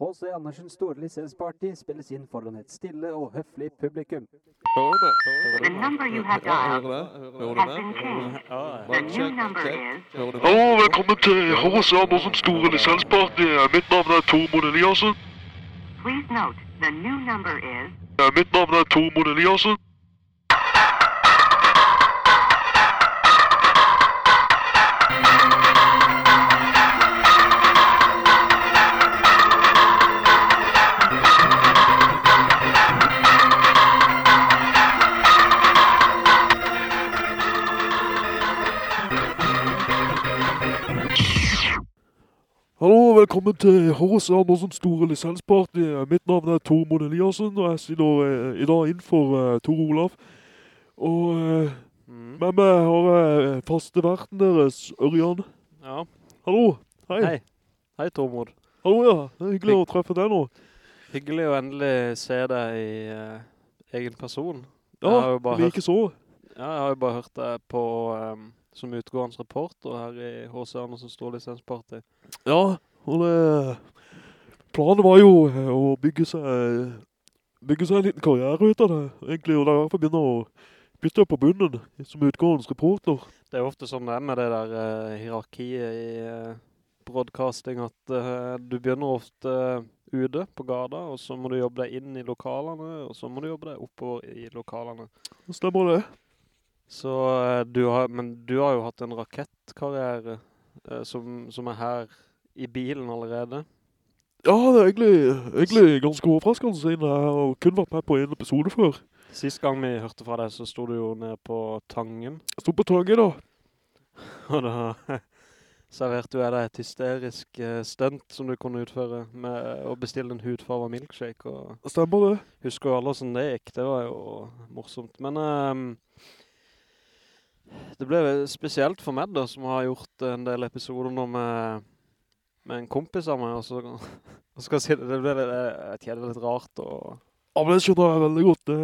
H.C. Andersens store lisensparty spilles inn foran et stille og høflig publikum. Hører du? Det? Hallo, velkommen til H.C. Andersens store lisensparty. Mitt navn er Tormod Eliassen. Please note the new number is Mitt navn er Tormod Eliassen. Velkommen til H.C. Andersens store lisensparty. Mitt navn er Tormod Eliassen, og jeg sitter eh, i dag inn for eh, Tor Olav. Og eh, Mm. med meg har jeg faste verten deres, Ørjan. ja. Hallo, hei. Hei. Hei, Tormod. Hallo, ja. Det er hyggelig å treffe deg nå. Hyggelig å endelig se deg i eh, egen person. Ja, like så. Ja, jeg har jo bare hørt deg på, Um, som utgående reporter her i H.C. Andersen store lisensparty. Ja, og det... Planen var jo eh, å bygge seg, bygge seg en liten karriere ut av det, egentlig, og det er derfor begynner å bytte på bunnen som utgående reporter. Det er jo ofte sånn det er med det der uh, hierarkiet i uh, broadcasting, at uh, du begynner ofte ute på gata, og så må du jobbe deg inn i lokalene, og så må du jobbe deg oppover i lokalene. Stemmer det? Så du har, men du har jo hatt en rakettkarriere eh, som, som er her i bilen allerede. Ja, det er egentlig, egentlig ganske overraskende siden jeg har kun vært med på en episode før. Sist gang vi hørte fra deg, så stod du jo nede på Tangen, Jeg stod på tangen da. og da serverte jeg deg et hysterisk eh, stunt som du kunne utføre med å bestille en hudfarva milkshake, og Stemmer det? husker jo alle hvordan det gikk, det var jo morsomt. Men um, det ble spesielt for meg da, som har gjort en del episoder nå med, med en kompis av meg, og så, og skal jeg si det, det ble litt, jeg det er litt rart, og Ja, men det skjønner jeg veldig godt. Det,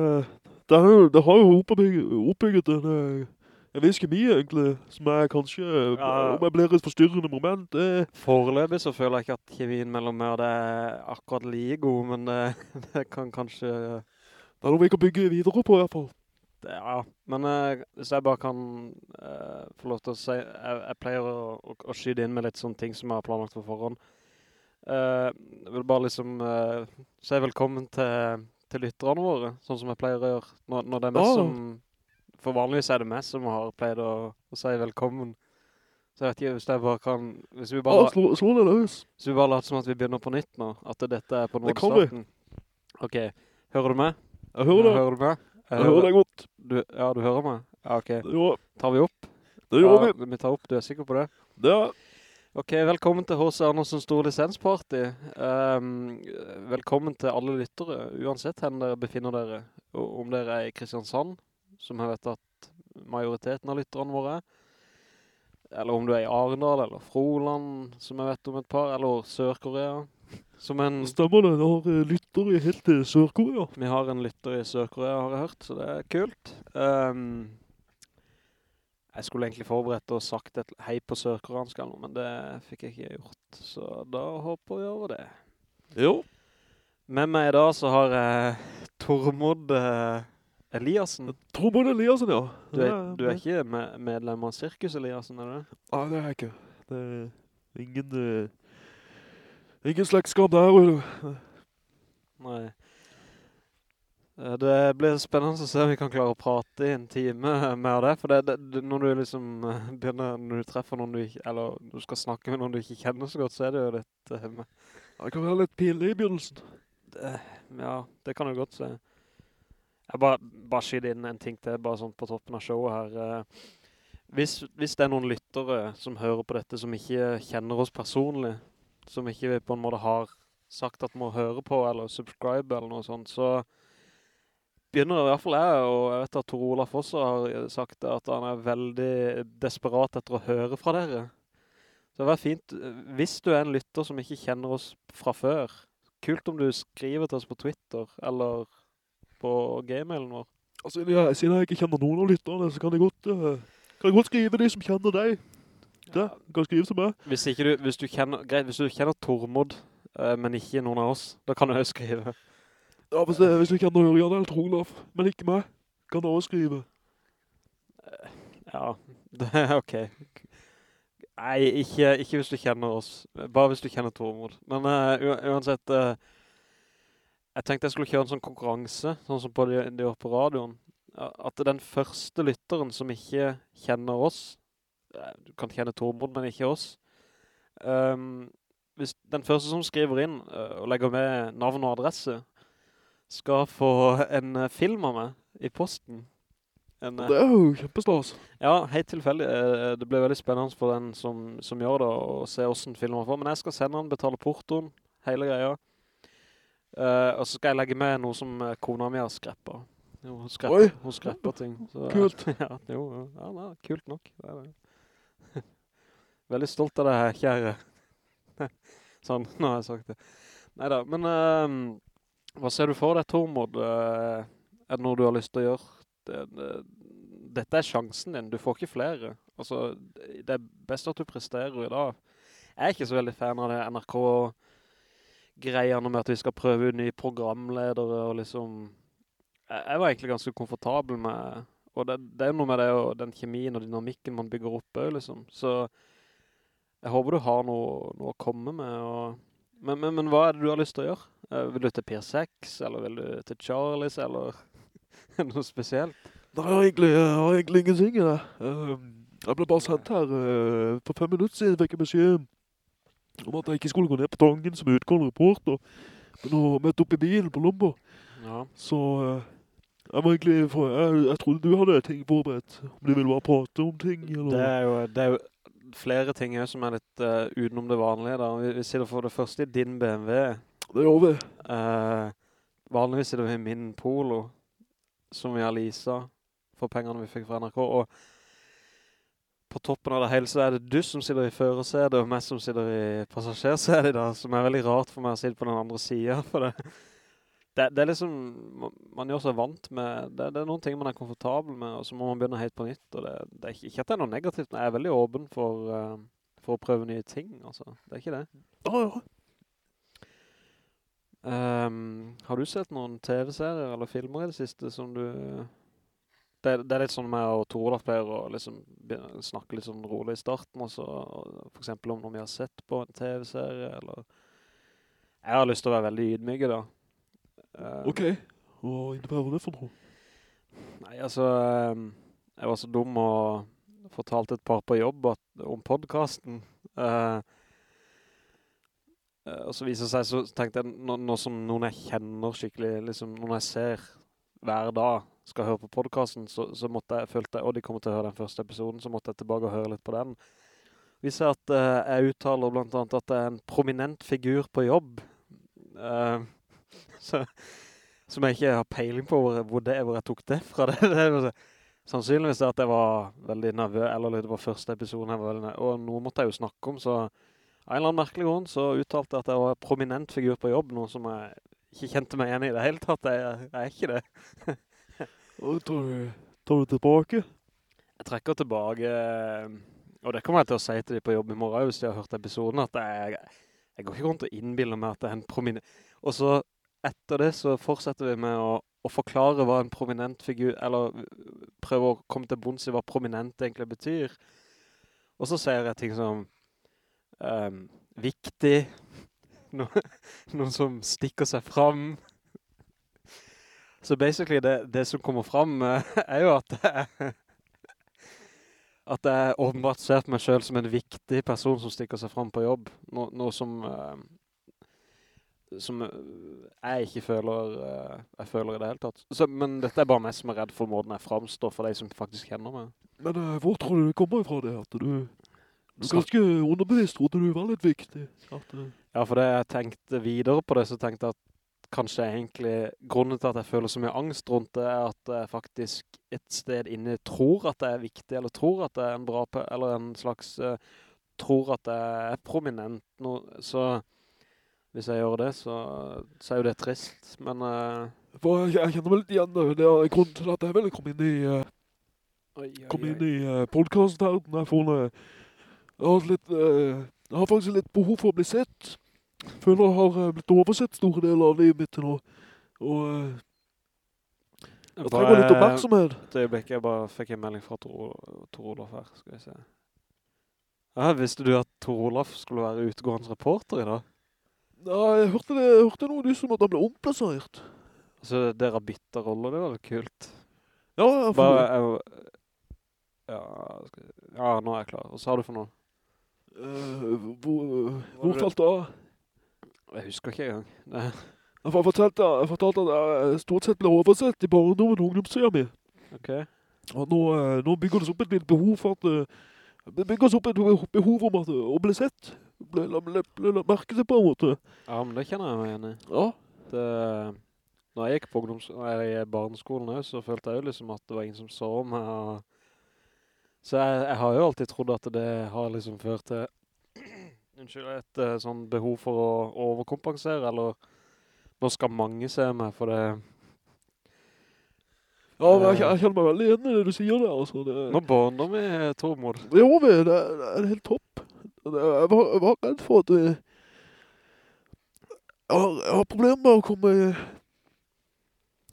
det, er det har jo oppbygget, oppbygget en, eh, en viss kemi, egentlig, som er kanskje, Ja. om jeg blir et forstyrrende moment, det, foreløpig så føler jeg ikke at kemien mellom meg og det er akkurat like god, men det, det kan kanskje, det er noe vi kan bygge videre på i hvert fall. Ja. Men uh, hvis jeg bare kan uh, få lov til å si, jeg, jeg pleier å, å, å skyde inn med litt sånne ting som jeg har planlagt på forhånd. Uh, jeg vil bare liksom si velkommen til, til lytterne våre, sånn som jeg pleier å gjøre, når, når det er meg oh. som, for vanligvis er det meg som har pleid å, å si velkommen. Så jeg vet ikke, hvis jeg bare kan, hvis vi bare, slå, slå det løs. Hvis vi bare later som at vi begynner på nytt nå, at dette er på noen Det kan vi. starten. Ok, hører du meg? Jeg hører det. Hører du meg? Jeg hører deg godt. Du, ja, du hører meg? Ja, ok. Gjør, Tar vi opp? det gjør vi. Ja, vi tar opp, du er sikker på det? Er, Ok, velkommen til H.C. Andersen Stor lisensparty. Um, velkommen til alle lyttere, uansett hvem dere befinner dere. Og om dere er i Kristiansand, som jeg vet at majoriteten av lytterne våre er. Eller om du er i Arendal, eller Froland, som jeg vet om et par, eller Sør-Korea. Som en, stemmer det. vi har eh, lytter i helt til Sør-Korea. vi har en lytter i Sør-Korea, har jeg hørt, så det er kult. Um, jeg skulle egentlig forberedt og sagt et hei på sørkoreansk eller noe, men det fikk jeg ikke gjort. Så da håper jeg over det. Jo. Med meg i dag så har jeg Tormod eh, Eliassen. Tormod Eliassen, ja. Du er, du er ikke me medlem av Sirkus Eliassen, er du det? Nei, det er jeg ikke. Det er ingen, eh, ingen slektskap der. Nei. Eh, Det blir spennende å se om vi kan klare å prate i en time med det, for det, det, når du liksom eh, begynner, når du treffer noen du ikke, eller du skal snakke med noen du ikke kjenner så godt, så er det jo litt, Uh, Det kan være litt pinlig i begynnelsen. det, ja, det kan du godt se. Jeg bare, bare skyder inn en ting til, bare sånn på toppen av showet her. Hvis, hvis det er noen lyttere som hører på dette, som ikke kjenner oss personlig, som ikke vi på en måte har sagt at må høre på, eller subscribe, eller noe sånt, så begynner i hvert fall jeg, og jeg vet at Tor Olaf også har sagt at han er veldig desperat etter å høre fra dere. Så det var fint, hvis du er en lytter som ikke kjenner oss fra før, kult om du skriver til oss på Twitter, eller på gmailen vår. Altså, siden jeg, ikke kjenner noen av lytterne, så kan jeg godt, eh, kan jeg godt skrive de som kjenner deg. Det, kan skrive til meg. Hvis, du, hvis, du kjenner, greit, hvis du kjenner Tormod uh, men ikke noen av oss. Da kan du også skrive. Ja, hvis, det, hvis du kjenner Ørjan eller Trolaf, men ikke meg, kan du også skrive. Ja, det er ok. Nei, ikke, ikke hvis du kjenner oss. Bare hvis du kjenner Tormod. Men uh, uansett, eh, jeg tenkte jeg skulle kjøre en sånn konkurranse, sånn som på de, de på radioen. At den første lytteren som ikke kjenner oss, eh, du kan kjenne Tormod, men ikke oss. Um, hvis den første som skriver inn uh, og legger med navn og adresse, skal få en uh, film av meg i posten. En, uh, Det er jo kjempeslås. ja, helt tilfeldig. Det ble veldig spennende for den som, som gjør det, å se hvordan filmen får. Men jeg skal sende den, betale portoen, hele greia. Og så skal jeg legge med noe som kona mi har skreppet. Jo, Hun skrepper, hun skrepper ting. Så, Kult. ja, jo, ja, kult nok. Det er det. Veldig stolt av det her, kjære. sånn, nå har jeg sagt det. Neida, men uh, hva ser du for deg, Tormod? Uh, er det noe du har lyst til å gjøre? Det, det, dette er sjansen din, du får ikke flere. Altså, det er best at du presterer i dag. Jeg er ikke så veldig fan av det NRK-greiene med at vi skal prøve ut nye programledere og liksom... Jeg, var egentlig ganske komfortabel med... Og det, det er noe med det, den kjemien og dynamikken man bygger opp liksom. Så jeg håper du har noe, noe å komme med. Og, men, men, men hva er det du har lyst til å gjøre? Eh, vil du til Pier 6, eller vil du til Charlies, eller noe spesielt? Nei, jeg har egentlig, jeg har egentlig ingenting i det. Um, jeg ble bare sendt her uh, for fem minutter siden, fikk jeg beskjed om at jeg ikke skulle gå ned på tangen som utgående reporter, men å møte opp i bilen på Lombo. Ja. Så jeg var egentlig, jeg, jeg trodde du hadde ting forberedt, om du ville bare prate om ting, eller... Det er jo, det er jo flere ting her som er litt uh, utenom det vanlige da. Vi, vi sitter for det første i din BMW. Det gjør vi. Uh, vanligvis sitter vi i min Polo, som vi har leaset for pengene vi fikk fra NRK. Og på toppen av det hele så er det du som sitter i førersetet, og meg som sitter i passasjersedet i dag, som er veldig rart for meg å sitte på den andre siden, for det, det, det er liksom, man, gjør seg vant med, det, det er noen ting man er komfortabel med, og så må man begynne helt på nytt, og det, det er ikke, ikke at det er noe negativt, men jeg er veldig åpen for, uh, for å prøve nye ting, altså. Det er ikke det. Ja. Ehm, har du sett noen TV-serier eller filmer i det siste som du... Det, det er litt sånn med å Tor Olaf pleier å liksom snakke litt sånn rolig i starten, og så for eksempel om noe vi har sett på en TV-serie, eller... Jeg har lyst til å være veldig ydmygge da. Ehm, Ok. Hva innebærer det for noe? Nei, altså, ehm, jeg var så dum og fortalte et par på jobb at, om podcasten. Uh, eh, og så viser det seg, så tenkte jeg, nå, nå som noen jeg kjenner skikkelig, liksom noen jeg ser hver dag skal høre på podcasten, så, så måtte jeg, følte jeg, og de kommer til å høre den første episoden, så måtte jeg tilbake og høre litt på den. Viser at uh, jeg uttaler blant annet at det er en prominent figur på jobb. Eh, så, som jeg ikke har peiling på hvor, hvor det er, hvor jeg tok det fra. Det, det er så- sannsynligvis at jeg var veldig nervøs, eller det var første episoden jeg var veldig nervøs, og noe måtte jeg jo snakke om, så av en eller annen merkelig grunn så uttalte jeg at jeg var en prominent figur på jobb, noe som jeg ikke kjente meg igjen i det hele tatt. Jeg, jeg er ikke det. Og tar du, tar du tilbake? Jeg trekker tilbake, og det kommer jeg til å si til de på jobb i morgen, hvis de har hørt episoden, at jeg, jeg går ikke rundt og innbiller meg at det er en prominent... Og så etter det så fortsetter vi med å, å forklare hva en prominent figur, eller prøve å komme til bunns i hva prominent egentlig betyr. Og så sier jeg ting som um, viktig, no, noen som stikker seg fram. Så basically det, det som kommer fram eh, er jo at er at jeg åpenbart ser på meg selv som en viktig person som stikker seg fram på jobb. No, noe som, eh, som eh, jeg ikke føler, eh, jeg føler i det hele tatt. Så, men dette er bare meg som er redd for måten jeg framstår for de som faktisk kjenner meg. Men uh, hvor tror du det kommer fra det? At du, du ganske underbevisst trodde du var litt viktig. At, uh... Ja, for det jeg tenkte videre på det, så tenkte jeg at kanskje egentlig grunnen til at jeg føler så mye angst rundt det, er at jeg faktisk et sted inne tror at det er viktig, eller tror at det er en bra, eller en slags, uh, tror at det er prominent. No, så hvis jeg gjør det, så, så er jo det trist, men... Uh, for jeg, jeg kjenner meg litt igjen det. Det er grunnen til at jeg ville komme inn i, uh, oi, oi, komme inn i uh, podcastverdenen. Jeg føler jeg har, litt, eh, jeg har faktisk litt behov for å bli sett. føler jeg har eh, blitt oversett store deler av livet mitt til nå. Og eh, jeg trenger litt oppmerksomhet. Et øyeblikk, jeg bare fikk en melding fra Tor, Tor Olof her, skal vi se. Ja, visste du at Tor Olaf skulle være utgående reporter i dag? Ja, jeg hørte, det, jeg hørte noe du om at han ble omplassert. Altså, dere har roller, det var litt kult. Ja, jeg får... Bare, jeg, ja, skal, ja, nå er jeg klar. Hva sa du for noe? Uh, hvor, hvor talte det? Jeg husker ikke engang. Det, Jeg har fortalt, jeg fortalte at jeg stort sett ble oversett i barndommen og ungdomstida mi. ok. Og nå, eh, nå bygger det seg opp et behov for at... eh, Det bygger seg opp et behov om at å bli sett. Merket seg på en måte. Ja, men det kjenner jeg meg igjen i. Ja. Det, når jeg gikk på barneskolen også, så følte jeg jo liksom at det var ingen som så meg. Og, så jeg, jeg har jo alltid trodd at det har liksom ført til unnskyld, et eh, sånn behov for å overkompensere, eller nå skal mange se meg for det. Ja, men jeg, jeg kjenner meg veldig igjen i det du sier der, altså. Det, Nå bånder vi, Tormod. Jo, det, det er helt topp. Det, jeg, var, jeg var redd for at vi... Jeg har, jeg har problemer med å komme...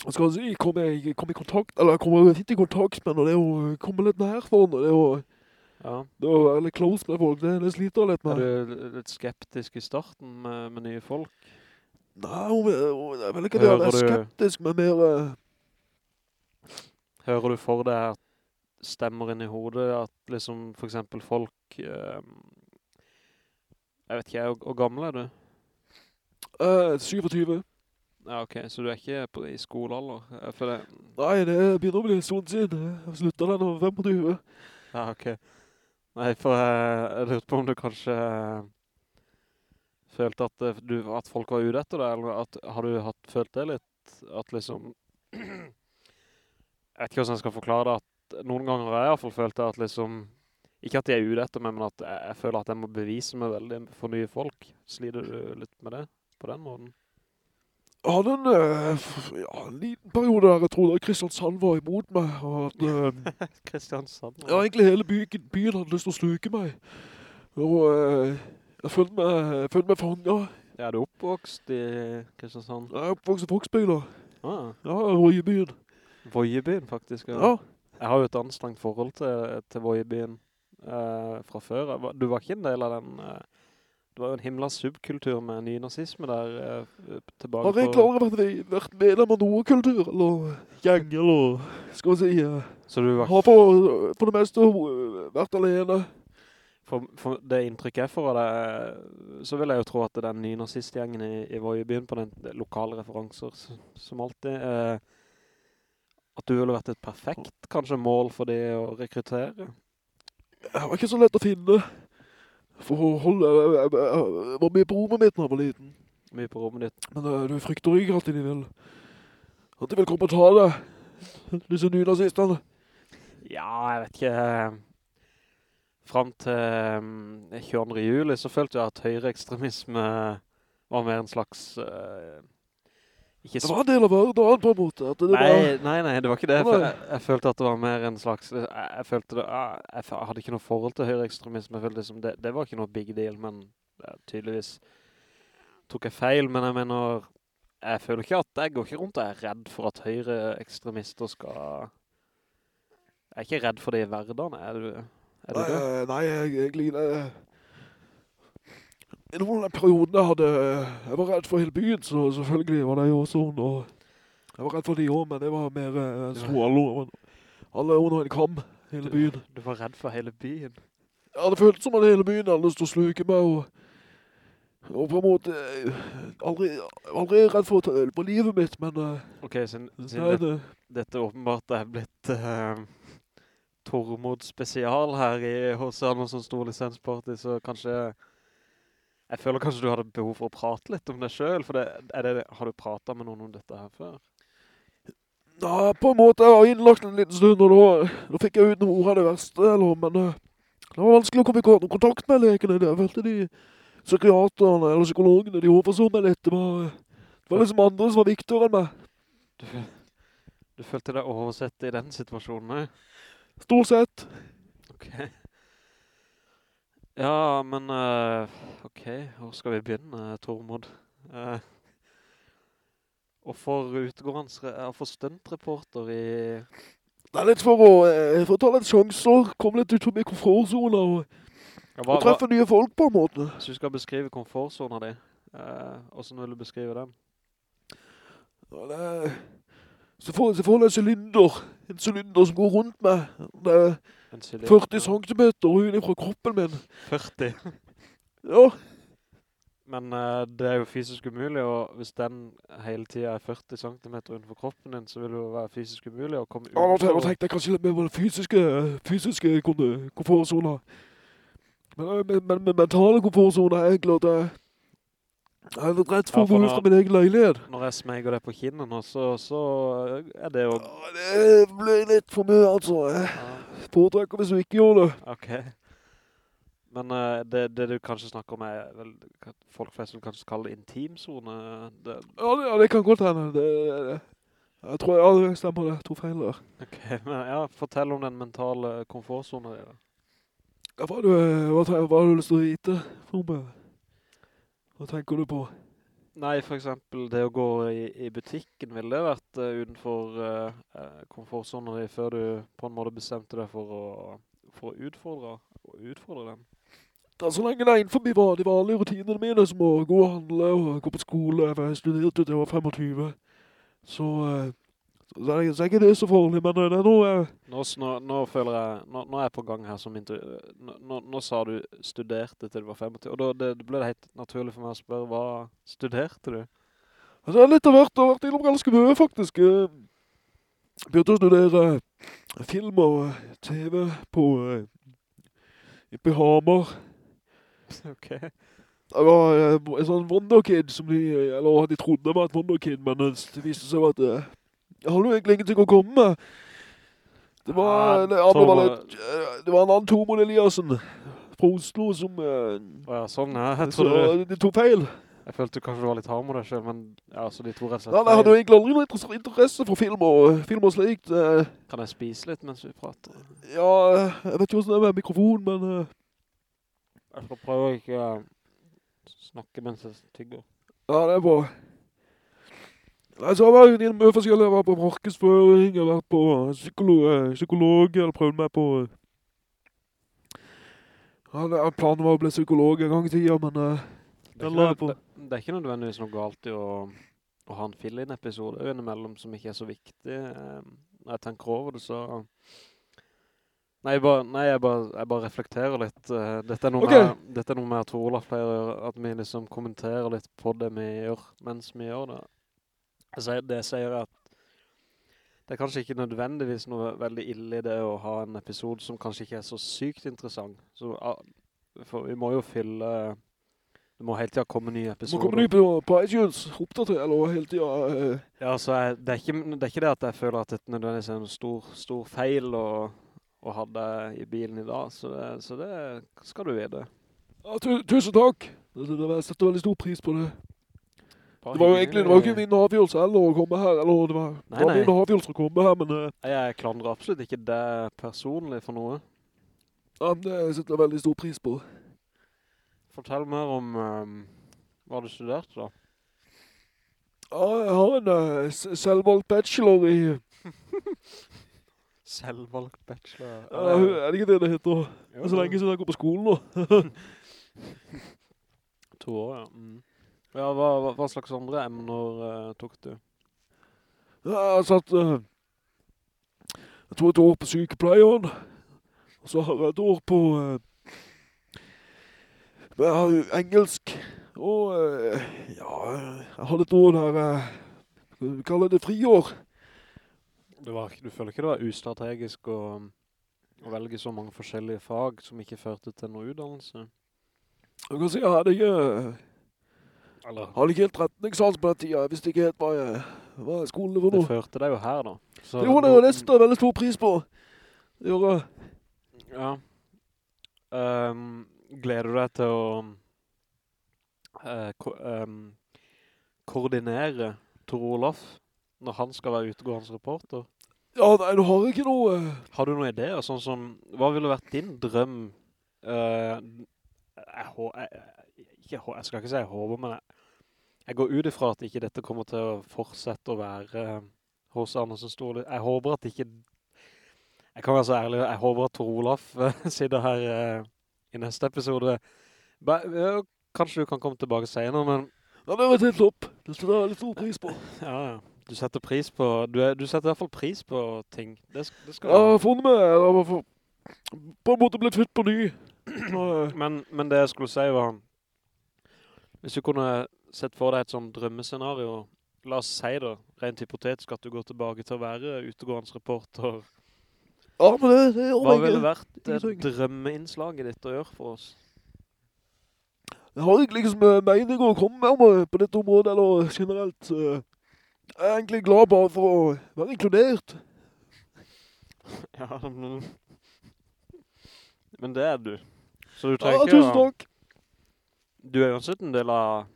Hva skal si? Komme, komme i kontakt, eller komme litt i kontakt med, når det å komme litt nær for det, det å, Ja. det å være litt close med folk, det, det sliter litt Er du litt skeptisk i starten med, med nye folk? Nei, jeg, vil ikke det være skeptisk, men mer... Uh... Hører du for deg at stemmer inn i hodet at liksom for eksempel folk eh, jeg vet ikke, hvor hvor gammel er du? Uh, 27. Ja, ok, så du er ikke på, i skolealder? Det... Nei, det begynner å bli en stund siden. Jeg slutter den over 25. ja, ok. Nei, for jeg, jeg lurte på om du kanskje følte at, du, at folk var ute etter deg, eller at, har du hatt, følt det litt? At liksom, jeg vet ikke hvordan jeg skal forklare det, at noen ganger har jeg i hvert fall følt det at liksom, ikke at jeg er ute etter meg, men at jeg, jeg føler at jeg må bevise meg veldig for nye folk. Slider du litt med det på den måten? Jeg hadde en, eh, ja, en liten periode der jeg trodde at Kristiansand var imot meg, og at eh, Kristiansand. ja, egentlig hele byen, byen hadde lyst til å sluke meg. Og eh, jeg følte meg, jeg følte meg fanget. Er du oppvokst i Kristiansand? Jeg er oppvokst i Foksbygda. Ah, Ja, Røyebyen. Voiebyen faktisk. ja. Ja. Jeg har jo et anstrengt forhold til, til Voiebyen eh, fra før. Du var ikke en del av den... Uh, det var jo en himla subkultur med nynazisme der uh, tilbake Har jeg klar over at vi har vært medlem av noe kultur, eller gjeng, eller skal vi si, Så du var har for, for det meste vært alene. For, for det inntrykket jeg får av det, så vil jeg jo tro at den nynazistgjengen i, i Vøyebyen på den lokale referanser, som, som alltid, eh, at du ville vært et perfekt, kanskje, mål for de å rekruttere. Det var ikke så lett å finne. For å holde, jeg, jeg, jeg var med på rommet mitt når jeg var liten. Mye på rommet ditt. Men uh, du frykter ikke at de vil, at de vil komme og ta deg. Disse nynazistene. Ja, jeg vet ikke. Frem til um, 22. juli så følte jeg at høyreekstremisme var mer en slags... eh, ikke Det var en del av hverdagen på en måte. Det Nei, var, nei, nei, det var ikke det. Jeg, jeg følte at det var mer en slags... Jeg, jeg følte det... ah, Jeg, hadde ikke noe forhold til høyreekstremisme. Jeg følte liksom det, det var ikke noe big deal, men eh, tydeligvis tok jeg feil. Men jeg mener... Jeg føler ikke at jeg går ikke rundt og er redd for at høyreekstremister skal... Jeg er ikke redd for det i hverdagen, er du, er du nei, det? eh, nei, jeg egentlig... eh, I noen av periodene hadde... Jeg var redd for hele byen, så selvfølgelig var det jo sånn. Og jeg var redd for de også, men det var mer... eh, slo alle, under en kam, hele byen. Du var redd for hele byen. Ja, det føltes som at hele byen hadde lyst til å sluke meg, og, og på en måte, eh, aldri, aldri redd for å ta øl på livet mitt, men eh, Ok, siden, siden det, det, dette åpenbart er blitt uh, Tormod spesial her i H.C. Andersen Stor Lisensparty, så kanskje... Jeg føler kanskje du hadde behov for å prate litt om deg selv, for det, det, har du pratet med noen om dette her før? ja, på en måte, jeg var innlagt en liten stund, og da, da fikk jeg ut noen ord av det verste, eller, men eh, det var vanskelig å komme i kontakt med lekene, jeg følte de psykiaterne eller psykologene, de overså meg litt, det var, det var liksom andre som var viktigere enn meg, Du, du følte deg oversett i den situasjonen, nei? stort sett. Ok. Ja, men uh, ok, hvor skal vi begynne, Tormod? Uh, og for utgående, og for stuntreporter i... Det er litt for å, uh, for å ta litt sjanser, komme litt ut av komfortzona og, Ja, og treffe nye folk på en måte. Så du skal beskrive komfortzoner di, uh, hvordan vil du beskrive den? Ja, det er, så får, du jeg en cylinder, en cylinder som går rundt meg. Det er En cylinder? 40 centimeter ut fra kroppen min. 40? Ja, Men uh, det er jo fysisk umulig, og hvis den hele tiden er 40 cm utenfor kroppen din, så vil det jo være fysisk umulig å komme ut. ja nå tenkte- nå tenkte jeg kanskje litt mer på den fysiske, fysiske komfortzonen. Men, eh, men, men, men mentale komfortzonen er egentlig at jeg jeg er redd for Ja, å gå ut fra min egen leilighet. Når jeg smeger det på kinnen nå, så, så er det jo... Det blir litt for mye, altså. Jeg foretrekker hvis du ikke gjør det. ok. Men uh, det, det du kanskje snakker om er vel, folk flest vil kanskje kalle det intimzone. Det, Ja, det, ja, det kan godt hende. Det, jeg tror jeg aldri stemmer det. To feil der. ok, men ja, fortell om den mentale komfortzonen din. Ja, Hva, har du, hva, hva har du lyst til å vite? For meg? Hva tenker du på? Nei, for eksempel det å gå i, i butikken, ville det vært uh, utenfor uh, komfortzonen din før du på en måte bestemte deg for å, for å utfordre, å utfordre den? Da, så lenge det er innenfor de vanlige rutinene mine, som å gå og handle og gå på skole, for jeg studerte til jeg var 25, så, eh, så, er det, så er ikke det så farlig, men eh, det er noe jeg... Nå, nå, nå føler jeg, nå, nå er jeg på gang her som intervju... Nå, sa du studerte til du var 25, og da det, det ble det helt naturlig for meg å spørre, hva studerte du? Altså, jeg har litt av hvert, jeg har vært innom ganske mye, faktisk. Jeg Begynte å studere eh, film og eh, TV på, I på Hamar. ok. Jeg var eh, en sånn wonderkid som de, eller de trodde var et wonderkid, men eh, det viste seg at eh, du egentlig ingenting å komme med. Det var, det, var litt, eh, det var en annen Tormod Eliassen fra Oslo som, eh, ja, sånn, ja. Jeg trodde, de tok feil. jeg følte kanskje du var litt hard med deg selv, men ja, så de to rett og slett Nei, jeg hadde jo egentlig aldri noe interesse- for film og, film og slikt. eh, Kan jeg spise litt mens vi prater? Ja, eh, jeg vet ikke hvordan det er med mikrofon, men eh, Jeg skal prøve å ikke eh, snakke mens jeg tygger. ja, det er bra. Nei, så jeg var vært innom mye forskjellig. Jeg var på markedsføring, jeg har vært på psykolog, eh, psykolog eller prøvd meg på... eh, Ja, det, planen var å bli psykolog en gang i tiden, men eh, Det er, på. det, det er ikke nødvendigvis noe galt i å, å ha en fill-in-episode innimellom som ikke er så viktig. Eh, Når jeg tenker over det, så... Nei, jeg bare, nei, jeg bare, jeg bare reflekterer litt. eh, Dette er noe, Ok. med, dette er noe med at Olaf pleier å gjøre, at vi liksom kommenterer litt på det vi gjør mens vi gjør det. Det sier at det er kanskje ikke nødvendigvis noe veldig ille i det å ha en episode som kanskje ikke er så sykt interessant. Så, ah, for vi må jo fylle... Det må hele tiden komme nye episoder. må komme nye på, på iTunes, oppdater, eller hele tiden. Uh. Ja, så jeg, det, er ikke, det er ikke det at jeg føler at dette nødvendigvis er en stor, stor feil å, å ha det i bilen i dag, så det, så det skal du vite. Ja, tu, tusen takk. Det, det, det, jeg setter veldig stor pris på det. Bare Det var jo egentlig det var jo ikke min avgjørelse heller å komme her, eller det var, Nei, det var min avgjørelse å komme her, men Uh, Jeg klandrer absolutt ikke det personlig for noe. ja, men det setter jeg veldig stor pris på. Fortell mer om um, hva du studerte da. Ja, jeg har en uh, selvvalgt bachelor i, Selvvalgt bachelor. ja, er det ikke det det heter? Er så lenge siden jeg går på skolen nå. To år, ja. Mm. Ja, hva, hva, hva slags andre emner uh, tok du? Ja, Jeg satt, Uh, jeg tog et år på sykepleieren, og så har jeg et år på, Uh, jeg har engelsk, og eh, ja, jeg hadde et år der, Uh, vi kaller det friår. Det var, du føler ikke det var ustrategisk å, å velge så mange forskjellige fag som ikke førte til noe utdannelse? Jeg kan si jeg hadde ikke, Eller, hadde ikke helt retningssans på den tiden, jeg visste ikke helt hva, jeg, hva skolen var det førte deg jo her da. Så Det gjorde det, og det veldig stor pris på. Det gjorde jeg. Ja. Um, gleder du deg til å uh, ko um, koordinere Tor Olof når han skal være utegående reporter? Ja, nei, du har ikke noe... eh, Har du noen ideer? Sånn som, hva ville vært din drøm Uh, jeg, jeg, ikke, jeg skal ikke si jeg håper, men jeg, jeg går ut ifra at ikke dette kommer til å fortsette å være hos Andersen Storli. Jeg håper at ikke, jeg kan være så ærlig, jeg håper at Tor Olaf eh, sitter her eh, i neste episode. Ba, ja, kanskje du kan komme tilbake senere, men Ja, det var helt opp. Det setter jeg litt stor pris på. ja, ja. Du setter pris på, du, er, du setter i hvert fall pris på ting. Det, det skal Jeg har funnet meg, jeg har på en måte blitt født på ny. Eh, Men, men det jeg skulle si var, hvis du kunne sett for deg et sånn drømmescenario, la oss si det, rent hypotetisk at du går tilbake til å være utegårdens reporter. Ja, men det, det Hva gjør ville vært et ingenting. drømmeinnslaget ditt å gjøre for oss? Jeg har ikke liksom eh, mening å komme med på dette området, eller generelt. eh, Jeg er egentlig glad bare for å være inkludert. Ja, men... Men det er du. Så du Ja, trenger ikke tusen takk. Du er uansett en del av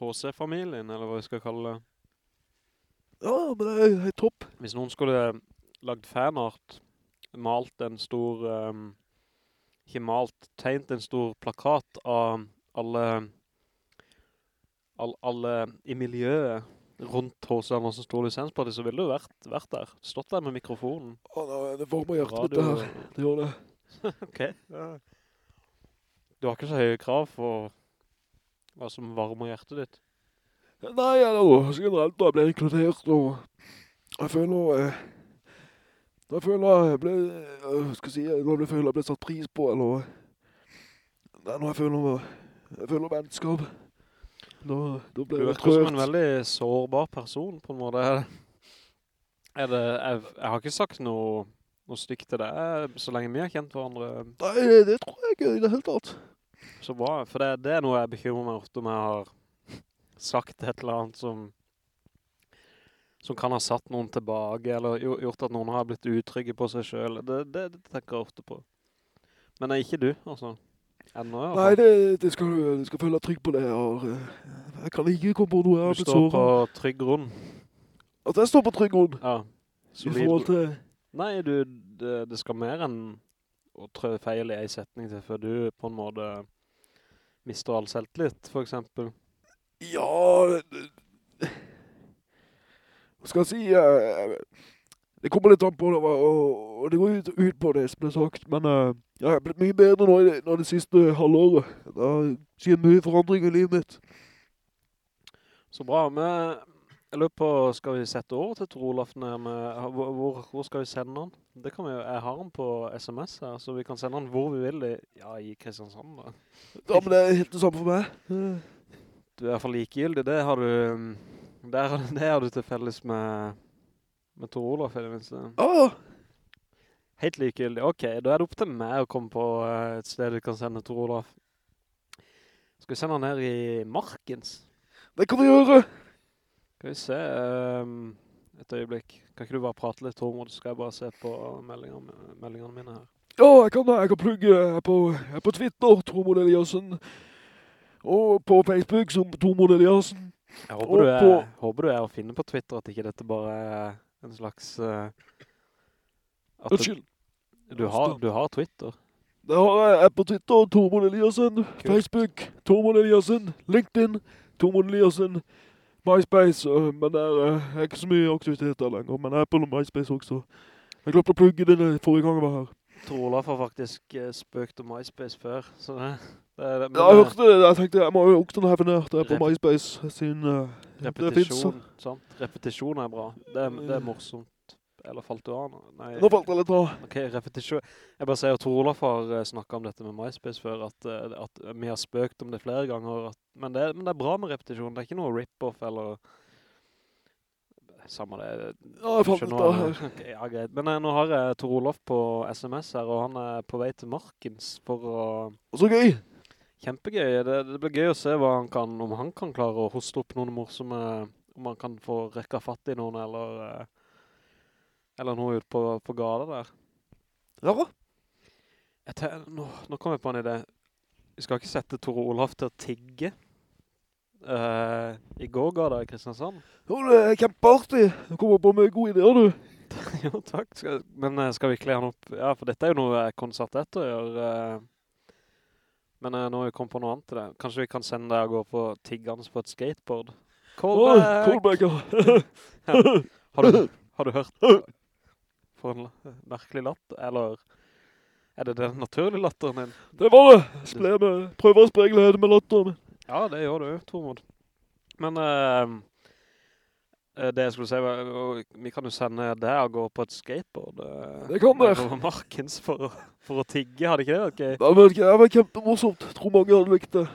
HC-familien, eller hva vi skal kalle det. Ja, men det er helt topp. Hvis noen skulle lagd fanart, malt en stor, um, ikke malt, tegnet en stor plakat av alle, all- alle i miljøet rundt H.C. Andersen Stor Lisensparti, så ville du vært, vært der. Stått der med mikrofonen. Å, det- det varmer hjertet mitt Radio- det her. Det gjør det. ok. Ja. Du har ikke så høye krav for hva som varmer hjertet ditt. Nei, eller generelt da jeg ble inkludert, og jeg føler... eh, Jeg føler jeg ble, eh, skal si, når jeg føler jeg ble satt pris på, eller... Nei, når jeg føler, jeg føler vennskap. Da, da ble Du jeg virker som en veldig sårbar person, på en måte. Er det, er det jeg, jeg har ikke sagt noe, noe stygt til det, så lenge vi har kjent hverandre. Nei, det, tror jeg ikke i det hele tatt. Så bra, for det, det er noe jeg bekymrer meg ofte om jeg har sagt et eller annet som som kan ha satt noen tilbake, eller gjort at noen har blitt utrygge på seg selv. Det, det, det tenker jeg ofte på. Men det er ikke du, altså. Ennå, Nei, det, det skal, du- skal føle deg trygg på det. Og, eh, jeg kan ikke komme på noe jeg har blitt såret. Du står på trygg grunn. At jeg står på trygg grunn. Ja. I forhold til... Nei, du, det, det skal mer enn å trø feil i en setning til, før du på en måte mister all selvtillit, for eksempel. Ja, det- hva skal jeg si? eh, Det kommer litt an på det, og, det går ut, ut på det som ble sagt, men eh, jeg har blitt mye bedre nå det, nå det siste halvåret. Det har skjedd mye forandring i livet mitt. Så bra, men jeg lurer på, skal vi sette over til Tor Olaf hvor, hvor, skal vi sende han? Det kan vi jo, jeg har han på sms her, så vi kan sende han hvor vi vil ja, i Kristiansand da. Ja, men det er helt det samme for meg. Du er i hvert fall likegyldig, det har du, det har- det har du til felles med, med Tor Olaf i det minste. Ja, Helt likegyldig. Ok, da er det opp til meg å komme på eh, et sted du kan sende Tor Olaf. Skal vi sende han her i Markens? det kan vi gjøre. Skal vi se, um, et øyeblikk. Kan ikke du bare prate litt, Tormod, skal jeg bare se på meldingene, meldingene mine her. Ja, jeg kan, jeg kan plugge jeg er på, jeg er på Twitter, Tormod Eliassen. Og på Facebook som Tormod Eliassen. Jeg håper, du er, på- håper du er å finne på Twitter at ikke dette bare er en slags... at du, Unnskyld. du, har, du har Twitter. Det har jeg, jeg er på Twitter, Tormod Eliassen. Facebook, Tormod Eliassen. LinkedIn, Tormod Eliassen. MySpace, øh, men det er, er ikke så mye aktivitet der lenger. Men jeg er på MySpace også. Jeg glemte å plugge det forrige gang jeg var her. Tor Olaf har faktisk eh, spøkt om MySpace før, så det, det det. Jeg eh, hørte det. Jeg tenkte jeg må jo også ha funnet Det på MySpace sin... Uh, Repetisjon, sant? Repetisjon er bra. Det er, det er morsomt. Eller falt du av nå? Nei. Nå falt jeg litt av. Ok, repetisjon. Jeg bare sier at Tor Olaf har eh, snakket om dette med MySpace før, at, eh, at vi har spøkt om det flere ganger. At, men, det, men det er bra med repetisjon. Det er ikke noe rip-off eller... Samme det. Ja, jeg falt litt av her. Ja, greit. Men nei, nå har jeg Tor Olaf på SMS her, og han er på vei til Markens for å... Så gøy. Kjempegøy. Det, det blir gøy å se han kan, om han kan klare å hoste opp noen morsomme, om han kan få rekka fatt i noen, eller, eh, eller noe ut på, på gata der. Ja, Jeg nå, nå kom jeg på en idé. Vi skal ikke sette Tore Olaf til å tigge. Uh, I går ga det i Kristiansand. jo, det er kjempeartig. Du kommer på med gode ideer, du. jo, takk. Skal, men eh, skal vi kle han opp? Ja, for dette er jo noe jeg etter å gjøre. eh, Men uh, nå har vi kommet på noe annet til det. Kanskje vi kan sende deg og gå på tiggans på et skateboard? Callback! Callback! callback, ja. Har du, har du hørt for en merkelig latter? Eller er det den naturlige latteren din? Det var det. Med, prøver å spregle glede med latteren min. Ja, det gjør du, Tormod. Men uh, det jeg skulle si var, vi kan jo sende deg og gå på et skateboard. Uh, Det kan nedover Markens for, for å tigge, hadde ikke det? vært gøy? var, det var kjempemorsomt. Tror mange hadde likt det.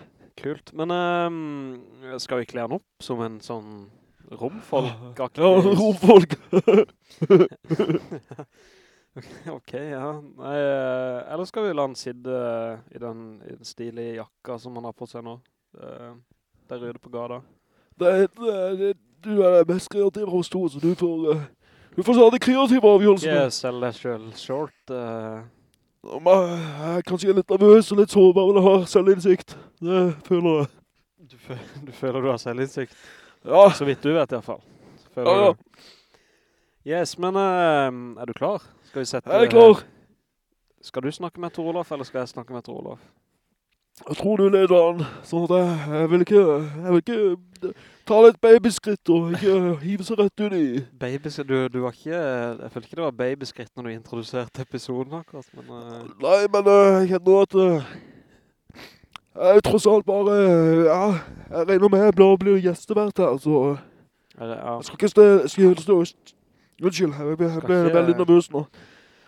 kult. Men eh, skal vi klære den opp som en sånn romfolk? Ja, romfolk. ok, ja. Nei, eh, eller skal vi la han sidde i den, i den stilige jakka som han har på seg nå? Det der røde på gada. Det, det, det, du er den mest kreative av oss to, så du får, eh, du får ta de kreative avgjørelsene. Jeg selg deg selv short. Uh... Jeg er kanskje litt nervøs og litt sårbar, men jeg har selvinnsikt. Det føler jeg. Du, du føler du har selvinnsikt? Ja, Så vidt du vet i hvert fall. Ja, ja. Yes, men uh, er du klar? Skal vi sette... Jeg er klar. Skal du snakke med Tor Olof, eller skal jeg snakke med Tor Olof? Jeg tror du leder han, sånn at jeg, jeg vil ikke, jeg vil ikke eh, ta litt babyskritt og ikke hive seg rett ut i. Babyskritt, du, du var ikke... Jeg følte ikke det var babyskritt når du introduserte episoden akkurat, men... Uh... Nei, men uh, jeg kjenner at eh, jeg er tross alt bare, eh, ja, jeg regner med jeg blir, blir gjestevert her, så eh, det, ja. jeg skal ikke stå, stjele stå, unnskyld, jeg ble, jeg ble Skal ikke- veldig nervøs nå.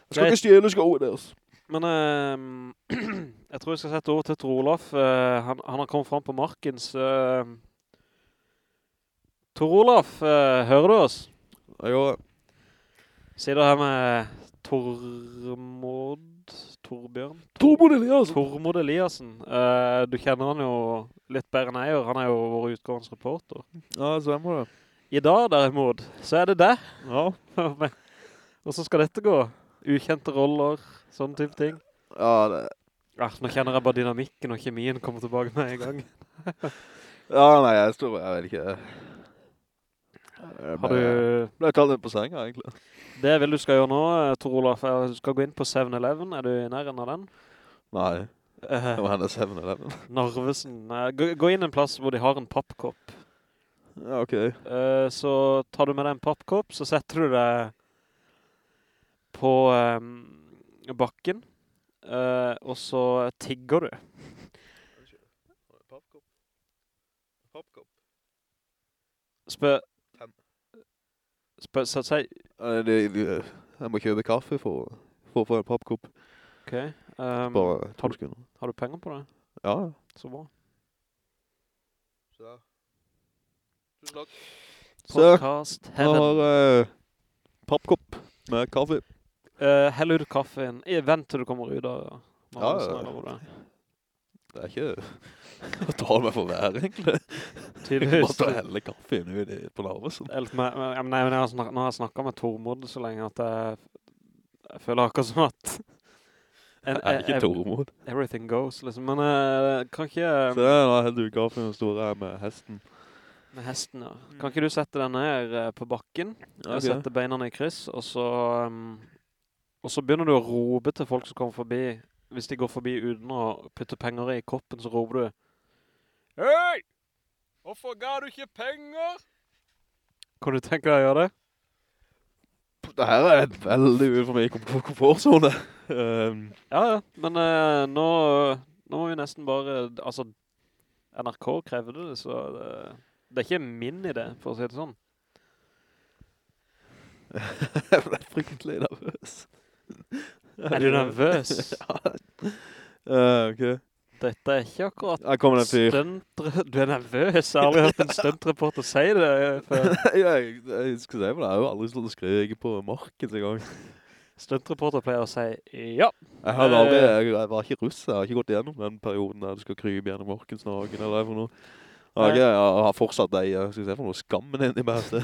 Jeg skal ikke stjele skoene deres. Men uh, jeg tror jeg skal sette over til Tor Olaf. Uh, han, han har kommet frem på Markens. Uh, Tor Olaf, eh, hører du oss? Jeg gjør det. Sitter her med Tormod, Torbjørn? Tormod Eliassen. Tormod Eliassen. Uh, du kjenner han jo litt bedre enn jeg gjør. Han er jo vår utgående reporter. Ja, det stemmer det. I dag derimot, så er det det. Ja. Og så skal dette gå. Ukjente roller, sånne type ting. Ja, det... Ja, nå kjenner jeg bare dynamikken og kjemien kommer tilbake med en gang. Ja, nei, jeg tror, jeg vet ikke. Jeg Har du... ble kalt inn på senga, egentlig. Det vil du skal gjøre nå, eh, Tor Olaf. er- Du skal gå inn på 7-Eleven. Er du i nærheten av den? Nei, Eh, det var henne 7-Eleven. Narvesen. Eh, Gå, inn en plass hvor de har en pappkopp. Ja, ok. Eh, så tar du med deg en pappkopp, så setter du deg på eh, bakken. eh, og så tigger du. Pappkopp. Pappkopp. Spør... Så, si... Jeg må kjøpe kaffe for, for å få en pappkopp. Ok. Um, Bare har to du- sekunder. har du penger på det? Ja, Så bra. Så. Tusen takk. Podcast så, Heaven. har uh, pappkopp med kaffe. Uh, hell ut kaffen. Vent til du kommer ut av Ja, ja. det. Det er ikke... Jeg tar meg for vær, egentlig. Tydeligvis. måtte helle kaffe inn i- på Narvesen. Med, men nei, men jeg har nå har jeg snakket med Tormod så lenge at jeg, jeg føler akkurat som at en, er er ikke Tormod. Everything goes, liksom. Men jeg kan ikke, Se, jeg har du kaffe og står her med hesten. med hesten, ja. Kan ikke du sette den ned eh, på bakken? Okay. Sette beina i kryss, og så, um, og så begynner du å robe til folk som kommer forbi. Hvis de går forbi uten å putte penger i koppen, så rober du Hei! Hvorfor ga du ikke penger? Kan du tenke deg å gjøre det? Det her er veldig utenfor meg kom- komfortzone. Um, Ja, ja. Men uh, nå, nå må vi nesten bare... Altså, NRK krevde det, så det, det er ikke min idé, for å si det sånn. jeg ble fryktelig nervøs. Er du nervøs? ja. Uh, ok. Dette er ikke akkurat stuntre... Du er nervøs? Jeg har aldri hørt en stuntreporter si det jeg, jeg skal si det, jeg har jo aldri slått og skrike på marken en gang. Stuntreporter pleier å si ja. Jeg, har aldri, jeg, jeg var ikke russ, jeg har ikke gått gjennom den perioden der du skal krybe gjennom markens nagen, eller er for noe. Jeg har, jeg har fortsatt deg, skal si, for noe skammen inn i så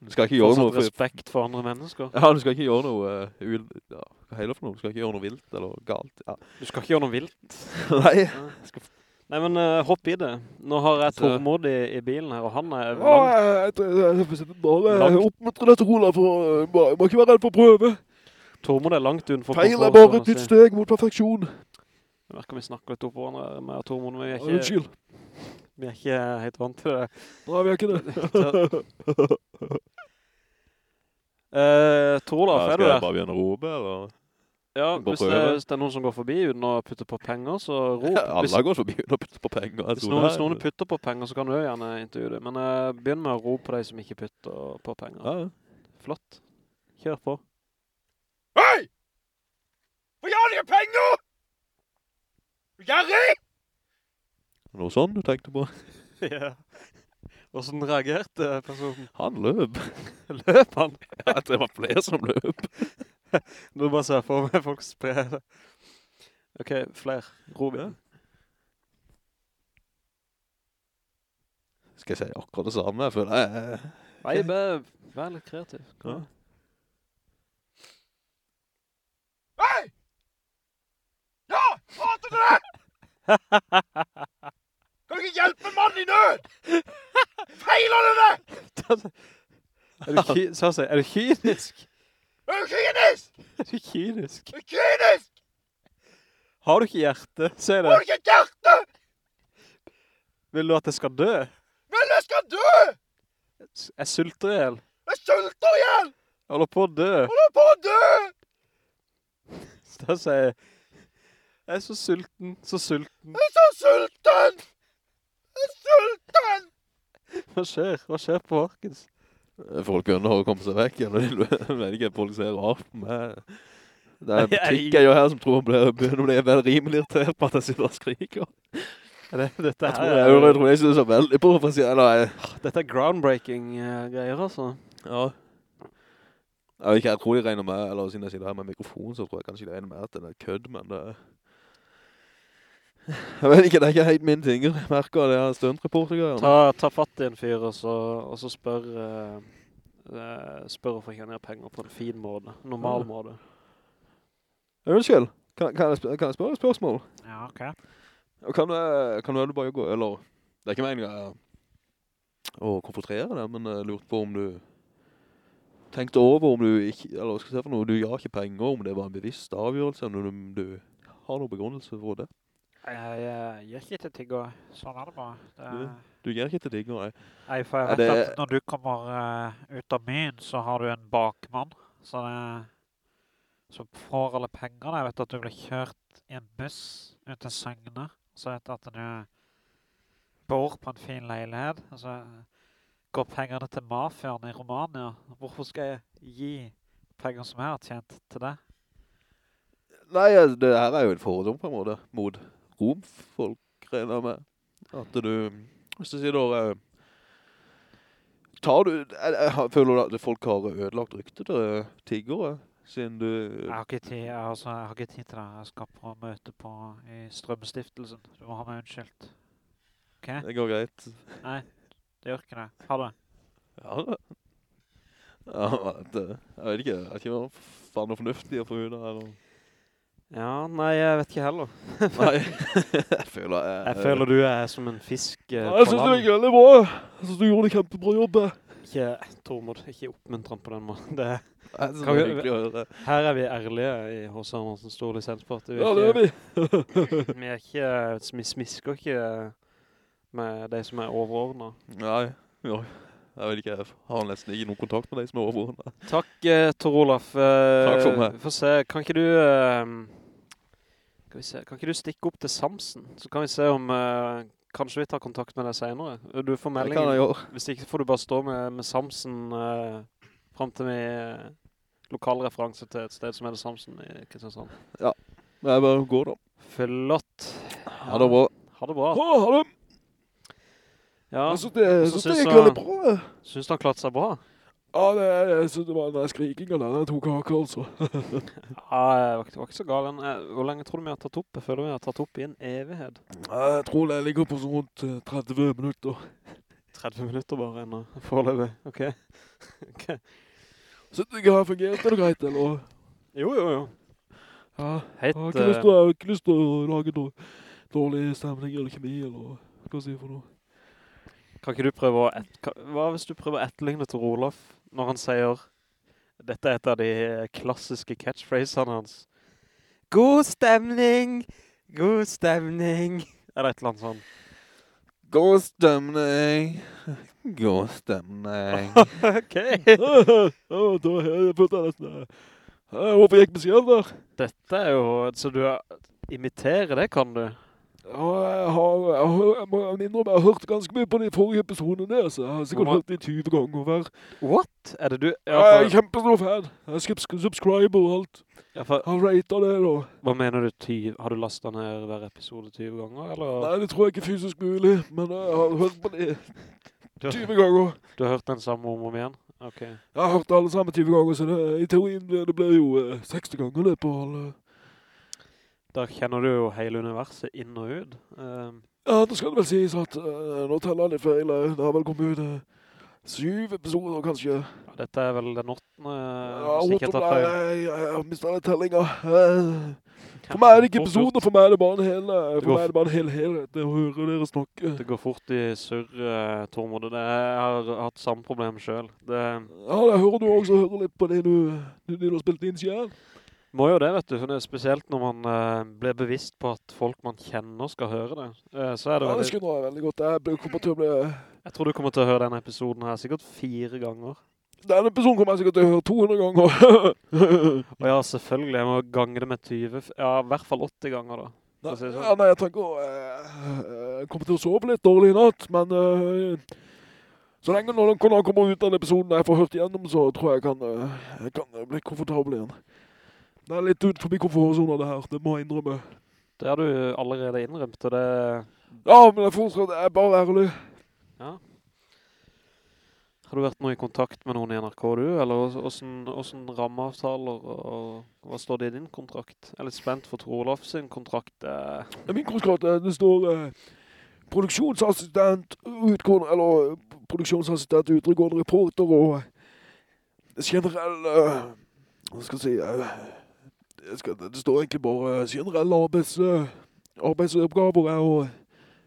Du skal ikke gjøre noe Fortsatt for, respekt for andre mennesker. ja, du skal ikke gjøre noe, uh, ja, heter for noe? Du skal ikke gjøre noe vilt eller galt. Ja. Du skal ikke gjøre noe vilt. Nei. Nei, men uh, hopp i det. Nå har jeg Tormod i, i bilen her, og han er langt. langt jeg, jeg, jeg, jeg, bare Langt. oppmuntre deg for jeg må ikke være redd for å prøve. Tormod er langt unnenfor Feil er bare et nytt steg mot perfeksjon. Jeg merker vi snakker litt opp på hverandre med Tormod, men vi er ikke, Unnskyld. vi er ikke helt vant til det. Nei, vi er ikke det. Uh, Tor Olaf, Ja, er du skal jeg bare begynne å rope, eller? Ja, hvis det, hvis det er noen som går forbi uten å putte på penger, så rop. Ja, Alle går forbi uten å putte på penger. Hvis, noen, hvis noen putter på penger, så kan du jo gjerne intervjue det. Men uh, begynn med å rope på de som ikke putter på penger. Ja, ja. Flott. Kjør på. Hei! Hvor gjør dere penger? Gjerri! Noe sånn du tenkte på? ja. Hvordan reagerte personen? Han løp. Løp han? Ja, det var flere som løp. Nå bare ser jeg for meg folk sprer det. Ok, flere. Robin. Skal jeg si akkurat det samme? Jeg føler jeg... Nei, bare vær litt kreativ. Ja. Hei! Ja, hater dere! Kan du ikke hjelpe en mann i nød? Feiler dere? Er du, er du kynisk? Er du kynisk? Er du kynisk? Er du kynisk? Har du ikke hjerte? Se Har du ikke hjerte? Vil du at jeg skal dø? Vel, jeg skal dø! Jeg sulter ihjel. Jeg sulter ihjel! Jeg holder på å dø. Jeg holder på å dø! Så da sier jeg, jeg er så sulten, så sulten. Jeg er så sulten! Jeg er sulten! Hva skjer? Hva skjer på Arkens? Folk begynner å komme seg vekk de Jeg vet ikke, folk ser rart på meg. Det er en Nei, butikk jeg gjør her som tror jeg blir, begynner å bli veldig rimelig irritert på at jeg sitter og skriker. Er det, dette, Jeg tror jeg, jeg, tror jeg synes det er veldig professionelt. Eller, jeg, dette er groundbreaking eh, altså. ja. Jeg, vet ikke, jeg tror de regner med, eller siden jeg sitter her med mikrofon, så tror jeg kanskje de regner med at det er kødd, men det Jeg vet ikke, det er ikke helt min ting. Jeg merker det er stuntreportergreier. Ta, ta fatt i en fyr, og så, og så spør, uh, eh, spør å få kjenne penger på en fin måte. Normal måte. Unnskyld, kan, kan, jeg, kan jeg spørre et spørsmål? Ja, ok. Og Kan du, kan du bare gå, eller, det er ikke meningen å konfrontere deg, men jeg lurte på om du tenkte over om du ikke, eller hva skal jeg si for noe, du gjør ikke penger, om det var en bevisst avgjørelse, om du, du har noen begrunnelse for det. Jeg, jeg gir ikke til tigger. Sånn er det bare. Det, Du- Du gjør ikke til Tigger, jeg. nei, for jeg vet det- at når du kommer uh, ut av byen, så har du en bakmann. Så det, som får alle pengene. Jeg vet at du blir kjørt i en buss ut til Søgne. Så vet jeg at du bor på en fin leilighet. Og så går pengene til mafiaen i Romania. Hvorfor skal jeg gi penger som jeg har tjent til det? Nei, altså, det her er jo et fordom på en måte, mot romfolk, regner jeg med. At du, hvis du sier da, eh, tar du, jeg, føler du at folk har ødelagt ryktet til tiggere, siden du... Jeg har ikke tid, altså, jeg har ikke tid til det. Jeg skal på møte på i Strømstiftelsen. Du må ha meg unnskyldt. Ok? Det går greit. Nei, det gjør ikke det. Ha det. Ja, det. Ja, det, jeg vet ikke, jeg vet ikke hva faen er fornuftig å få ut av her. Ja, nei, jeg vet ikke heller. Nei, jeg føler... Jeg, Jeg føler du er som en fisk eh, Nei, jeg synes du er veldig bra. Jeg synes du gjorde en kjempebra jobb. jeg. Ikke, Tormod, ikke oppmuntrende på den måten. Det, synes det vi- er hyggelig å høre. her er vi ærlige i H.C. Andersen Stor Lisensparti. Ja, det er vi. vi er ikke, vi smisker ikke med de som er overordnet. Nei, ja. Jeg vet ikke, jeg har nesten ikke noen kontakt med de som er overordnet. Takk, eh, Tor Olaf. Eh, Takk for meg. Få se, kan ikke du... Eh, se, kan ikke du stikke opp til Samsen? Så kan vi se om... Uh, kanskje vi tar kontakt med deg senere. Du får kan gjøre. Hvis ikke får du bare stå med, med Samsen eh, frem til vi lokalreferanse lokal referanse til et sted som heter Samsen i Kristiansand. Ja, det er bare å gå da. Flott. Ha det bra. Ha det bra. Ha, ha det. Ja, Jeg synes det, jeg så synes det gikk veldig bra. synes du han klarte seg bra? Ja, det, jeg synes det var den skrikingen der, den tok hake altså. Ja, jeg var, ikke- så gal. Eh, Hvor lenge tror du vi har tatt opp? Jeg føler vi har tatt opp i en evighet. Jeg tror det ligger på sånn rundt eh, 30 minutter. 30 minutter bare ennå. Foreløpig. Ok. ok. Synes du ikke har fungert det greit, eller? Jo, jo, jo. Ja, Heit, eh, jeg har ikke lyst til å lage noe dårlig stemning eller kjemi, eller hva skal jeg si for noe. Kan ikke du prøve å... Et, hva hvis du prøver å etterligne til Olof når han sier... Dette er et av de klassiske catchphrasene hans. God stemning! God stemning. Er det et eller annet sånn? God stemning. God stemning. ok. Ja, da har jeg fått det nesten. Hvorfor gikk skjell der. Dette er jo, så du imiterer det kan du. Jeg har, jeg, har, jeg må innrømme, jeg har hørt ganske mye på de forrige episodene der, så jeg har sikkert hørt de 20 ganger hver. What? Er det du? Ja, Jeg er kjempestor fan. Jeg skal subscribe og alt. Jeg har ratet det da. hva mener du, ty, har du lastet ned hver episode 20 ganger, eller? Nei, det tror jeg ikke er fysisk mulig, men jeg har hørt på de 20 ganger. du har hørt den samme om og om igjen? Ok. Jeg har hørt alle sammen 20 ganger, så det, i teorien blir det blir jo eh, 60 ganger det på alle. Da kjenner du jo hele universet inn og ut. Ehm, Ja, det skal det vel sies at uh, nå teller jeg litt feil. eh, Det har vel kommet ut uh, syv episoder, kanskje. ja, dette er vel den åttende, Ja, hvis ikke jeg tar jeg, jeg, har mistet litt tellinga. Uh, For meg er det ikke episoder, for meg er det bare en hel, eh, for meg er det bare en hel helhet. Det å høre dere snakke. Det går fort i surr, Tormod. Det- Jeg har hatt samme problem selv. Det Ja, jeg hører du også høre litt på det du, du, du har spilt inn selv. Må jo det, vet du. Spesielt når man uh, blir bevisst på at folk man kjenner skal høre det. Uh, så er det Ja, det veldig... nå jeg veldig godt. Jeg kommer til å bli... Jeg tror du kommer til å høre denne episoden her sikkert fire ganger. Denne episoden kommer jeg sikkert til å høre 200 ganger. Og ja, selvfølgelig. Jeg må gange det med 20. Ja, i hvert fall 80 ganger da. Nei, si sånn. Ja, nei, jeg tenker å, Uh, Jeg kommer til å sove litt dårlig i natt, men så lenge når den kommer ut av episoden jeg får hørt igjennom, så tror jeg kan, jeg kan bli komfortabel igjen. Det er litt ut forbi det her, det må jeg innrømme. Det har du allerede innrømt, og det... Ja, men jeg fortsatt, jeg er bare ærlig. Ja. Har du vært noe i kontakt med noen i NRK du, eller hvordan, hvordan rammeavtaler, og hva står det i din kontrakt? Jeg er litt spent for Trolaf sin kontrakt. eh, Ja, Min kontrakt, eh, det står eh, produksjonsassistent, utgående, eller produksjonsassistent, utgående reporter og generell, eh, hva skal jeg si, eh, det, står egentlig bare generelle arbeids, eh, arbeidsoppgaver og,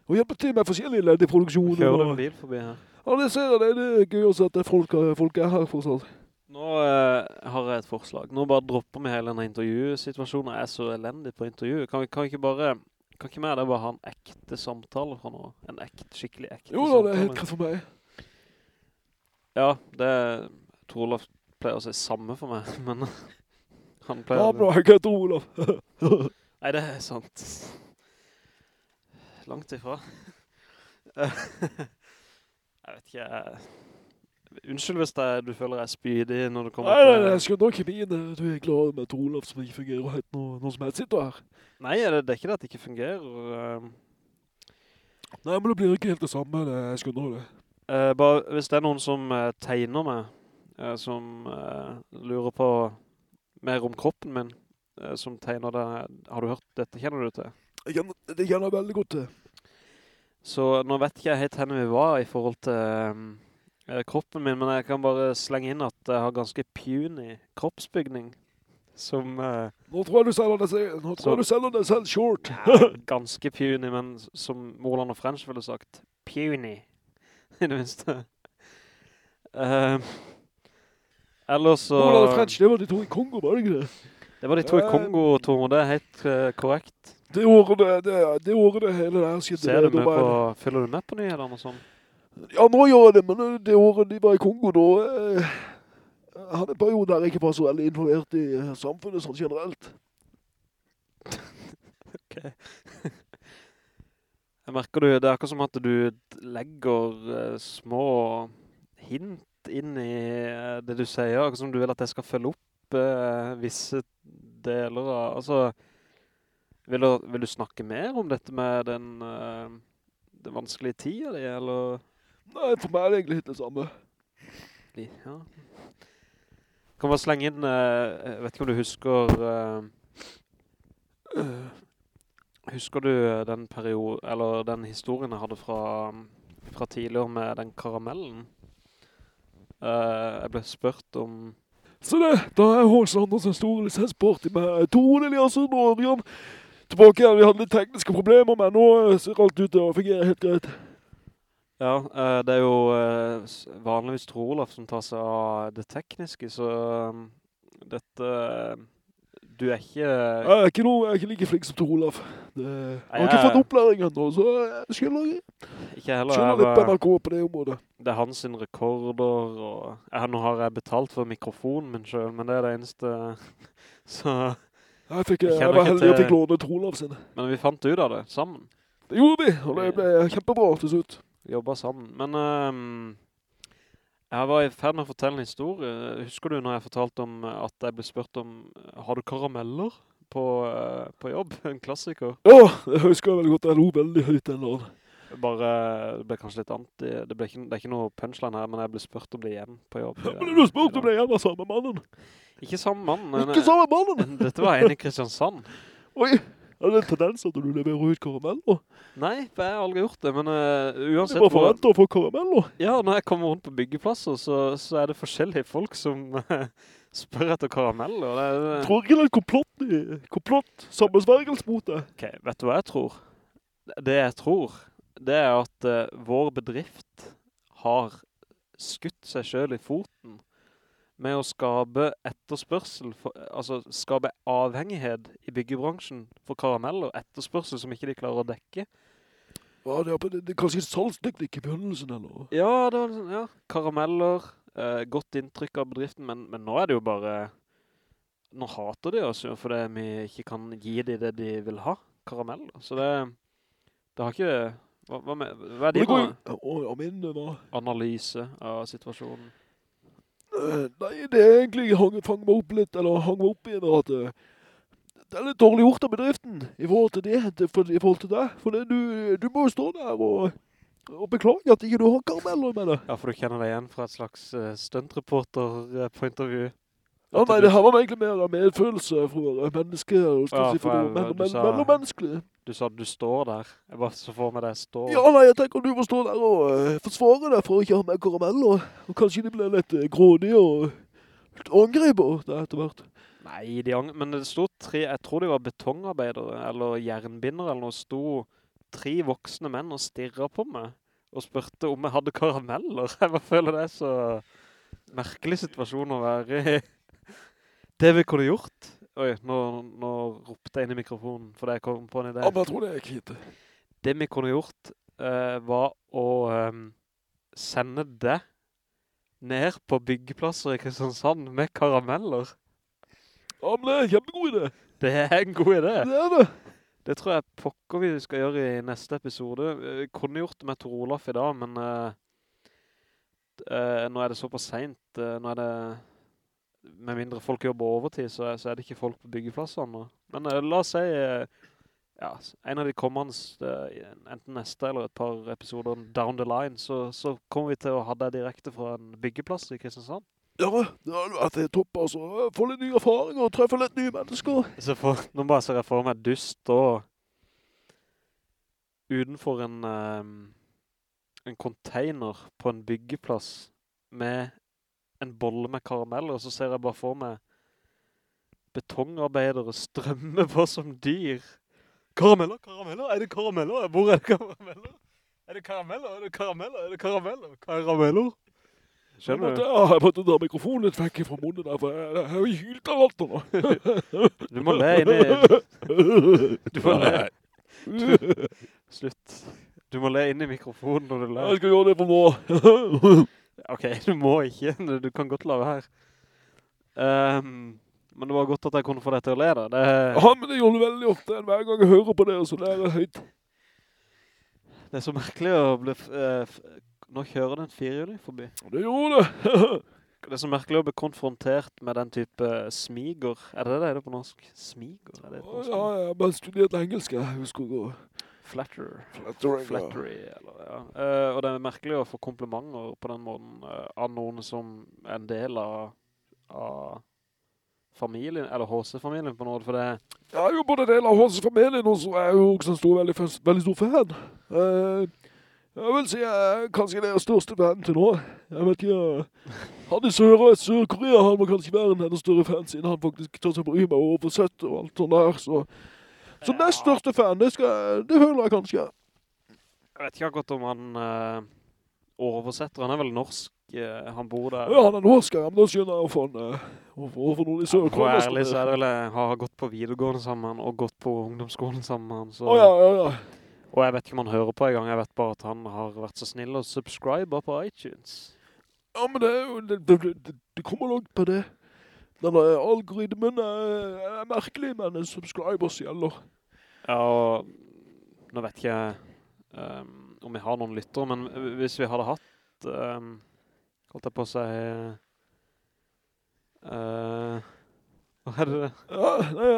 og hjelpe til med forskjellige ledd i produksjonen. Kjører du en bil forbi her? Ja, det ser jeg, det, det er gøy å se at folk, er- folk er her fortsatt. Nå eh, har jeg et forslag. Nå bare dropper vi hele denne intervjuesituasjonen. Jeg er så elendig på intervju. Kan kan ikke bare... Kan ikke mer det bare ha en ekte samtale fra nå? En ekte, skikkelig ekte Jo da, samtale? det er helt greit for meg. Ja, det... Trolaf pleier å si samme for meg, men... Han pleier... Ja, bra, jeg heter Olav. Nei, det er sant. Langt ifra. jeg vet ikke. Unnskyld hvis det, du føler jeg spydig når du kommer Nei, nei, til... nei, jeg skal nok min, eh, du er glad med at Olav som ikke fungerer helt nå, nå som jeg sitter her. Nei, det, det er ikke det at det ikke fungerer. ehm. Nei, men det blir ikke helt det samme, det, jeg skjønner det. Eh, bare hvis det er noen som eh, tegner meg, eh, som eh, lurer på mer om kroppen min, eh, som tegner det, har du hørt dette, kjenner du til? Jeg kjenner, det kjenner jeg veldig godt til. Så nå vet ikke jeg helt henne vi var i forhold til eh, kroppen min, men jeg kan bare slenge inn at jeg har ganske puny kroppsbygning, som eh, Nå tror jeg du selger deg selv, nå tror jeg du selger deg selv short. er ganske puny, men som Moland og French ville sagt, puny, i det minste. Ehm, ellers så... Moland og French, det var de to i Kongo, var det ikke det? Det var de to i Eh, Kongo, Tormo, det er helt eh, korrekt. Det året det, det, året det hele der skjedde. Ser du med på, følger du med på nyhetene og sånn? Ja, nå gjør jeg det, men eh, det året de var i Kongo, da eh, jeg hadde en periode der jeg ikke var så veldig involvert i eh, samfunnet sånn generelt. Ok. Jeg merker du, det er akkurat som at du legger eh, små hint inn i eh, det du sier, akkurat som du vil at jeg skal følge opp eh, visse deler av, altså, vil du, vil du snakke mer om dette med den, eh, den vanskelige tida di, eller? Nei, for meg er det egentlig det samme. Ja. Kan bare slenge inn, eh, jeg vet ikke om du husker, eh, husker du den period, eller den historien jeg hadde fra, fra tidligere med den karamellen? Eh, jeg ble spurt om, Så det, da er Håns Andersen stor lisensparty med Tone Eliasson og Ørjan tilbake igjen. Vi hadde litt tekniske problemer, men nå eh, ser alt ut til å fungere helt greit. ja, eh, det er jo eh, vanligvis Trolaf som tar seg av det tekniske, så eh, dette, du er ikke... Jeg er ikke, noe, jeg er ikke like flink som Tor Olav. Det, jeg har ikke fått opplæring ennå, så jeg skjønner, Ikke heller. skjønner litt på NRK på det området. det er hans rekorder, og jeg, nå har jeg betalt for mikrofonen min selv, men det er det eneste... Så, Jeg, fikk, Jeg jeg, var ikke heldig og til- fikk låne Tor Olav sin. men vi fant ut av det sammen. Det gjorde vi, og det ble kjempebra til slutt. Vi jobbet sammen. Men ehm, jeg var i ferd med å fortelle en historie. Husker du når jeg fortalte om at jeg ble spurt om, har du karameller på, eh, på jobb? En klassiker. Ja, det husker jeg veldig godt. Jeg lo veldig høyt den dagen. Bare, det ble kanskje litt anti, det, ikke, det er ikke noe punchline her, men jeg ble spurt om det igjen på jobb. Jeg ble spurt om det igjen av samme mannen. Ikke samme mannen. Ikke samme mannen! dette var en i Kristiansand. Oi, er det en tendens at du leverer ut karameller? Nei, for jeg har aldri gjort det, men uh, Du uansett bare hvor, forventer å få karamell nå? Ja, når jeg kommer rundt på byggeplasser, så, så er det forskjellige folk som uh, spør etter karamell, og Det er, Tror ikke det er et komplott, i- komplott sammensvergelse mot det. Ok, vet du hva jeg tror? Det jeg tror, det er at eh, vår bedrift har skutt seg selv i foten med å skape etterspørsel, for, altså skape avhengighet i byggebransjen for karameller, etterspørsel som ikke de klarer å dekke. Ja, det er, det er kanskje salgsteknikk i begynnelsen, eller? Ja, det var sånn, ja, karameller, eh, godt inntrykk av bedriften, men, men nå er det jo bare, nå hater de oss jo fordi vi ikke kan gi dem det de vil ha, karameller. Så det, det har ikke, hva, hva, med, hva er Det analyse av situasjonen? Eh, Nei, det er egentlig hang, fang meg opp litt, eller hang meg opp igjen, at eh, det er litt dårlig gjort av bedriften i forhold til det, i forhold til deg. For det, du, du må jo stå der og, og beklage at ikke du har karameller med det. Ja, for du kjenner deg igjen fra et slags uh, stuntreporter eh, på intervju. Ja, nei, det her var egentlig mer av medfølelse for mennesker, og skal Ja, si for noe, mellommenneskelig. Du sa du står der. Jeg bare så får med deg stå. Ja, nei, jeg tenker du må stå der og uh, forsvare deg for å ikke ha med karameller, og kanskje de blir litt uh, grådige og litt angriper det etter hvert. Nei, de men det stod tre, jeg tror de var betongarbeidere, eller jernbinder eller noe, stod tre voksne menn og stirret på meg, og spurte om jeg hadde karameller. Jeg bare føler det er så merkelig situasjon å være i. Det vi kunne gjort. Oi, nå, nå ropte jeg inn i mikrofonen, for jeg kom på en idé. Ja, men jeg tror det er kvite. Det vi kunne gjort uh, var å um, sende det ned på byggeplasser i Kristiansand med karameller. Ja, men det er en kjempegod idé. Det er en god idé. Det er det. Det tror jeg pokker vi skal gjøre i neste episode. Vi kunne gjort det med Tor Olaf i dag, men uh, uh, nå er det såpass sent. Uh, nå er det, med mindre folk jobber overtid, så, er- så er det ikke folk på byggeplassene. Men uh, la oss si, uh, ja, en av de kommende, eh, enten neste eller et par episoder down the line, så, så kommer vi til å ha det direkte fra en byggeplass i Kristiansand. Ja, det hadde vært helt topp, altså. Få litt nye erfaringer og treffe litt nye mennesker. Så for, nå bare ser jeg for meg du og utenfor en, um, en container på en byggeplass med en bolle med karameller, og så ser jeg bare for meg betongarbeidere strømme på som dyr. Karameller, karameller, er det karameller? Hvor er det karameller? Er det karameller, er det karameller, er det karameller? Karameller? Skjønner du? ja, jeg måtte dra mikrofonen litt vekk fra munnen der, for jeg, jeg har jo hylt av alt nå. Du må le inn i... Du må le. Slutt. Du må le inn i mikrofonen når du ler. Jeg skal gjøre det for nå. Ok, du må ikke. Du, kan godt lave her. Um, men det var godt at jeg kunne få deg til å le da. Det, Ja, men det gjør du veldig ofte. Hver gang jeg hører på det, så lærer jeg høyt. det er så merkelig å bli... eh, nå kjører den en firehjuling forbi. Det gjorde det. Det er så merkelig å bli konfrontert med den type smiger. Er det det det er på norsk? Smiger? Er det på norsk? Ja, jeg har bare studert engelsk, jeg husker å gå. Flatterer. Flattering, ja. Flattery, eller, ja. Uh, og det er merkelig å få komplimenter på den måten uh, av noen som er en del av, av familien, eller HC-familien på noe, for det Jeg er jo både del av HC-familien, og så er jeg jo også en stor, veldig, veldig stor fan. Uh, jeg vil si jeg er kanskje deres største fan til nå. Jeg vet ikke, han i Sør- Sør-Korea, han må kanskje være en enda større fan, siden han faktisk tar seg bry meg over sett og alt sånt der, så... Så nest største fan, det, skal, det føler jeg kanskje. Jeg vet ikke akkurat om han uh, oversetter, han er vel norsk uh, han bor der. Ja, han er norsk, ja, men da skjønner jeg hvorfor han, hvorfor, hvorfor noen i sør. Ja, for ærlig så er det vel jeg har gått på videregående sammen og gått på ungdomsskolen sammen. Så, Oh, ja, ja, ja. Og jeg vet ikke om han hører på en gang. Jeg vet bare at han har vært så snill og subscriber på iTunes. Ja, men det, det, det, det kommer langt på det. Denne algoritmen er, er merkelig, men subscribers gjelder. Ja, og nå vet jeg um, om jeg har noen lytter, men hvis vi hadde hatt, um, holdt jeg på å si, uh, hva er det? Ja, nei,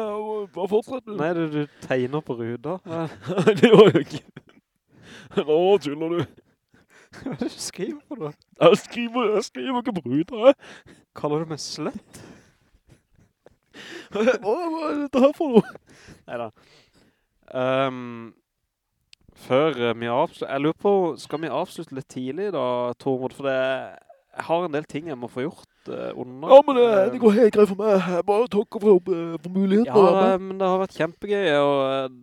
bare fortsett du. Nei, du, du tegner på ruda. Nei, det var jo ikke. Nå tuller du. hva er det du skriver på da? Jeg skriver, jeg skriver ikke på ruda. Kaller du meg slett? Hva, er dette her for noe? Neida. Um, før eh, vi avslutter, jeg lurer på, skal vi avslutte litt tidlig da, Tormod? For det, jeg har en del ting jeg må få gjort uh, under. Ja, men det, det går helt greit for meg. Jeg bare takker for, uh, for muligheten. Ja, men det har vært kjempegøy, og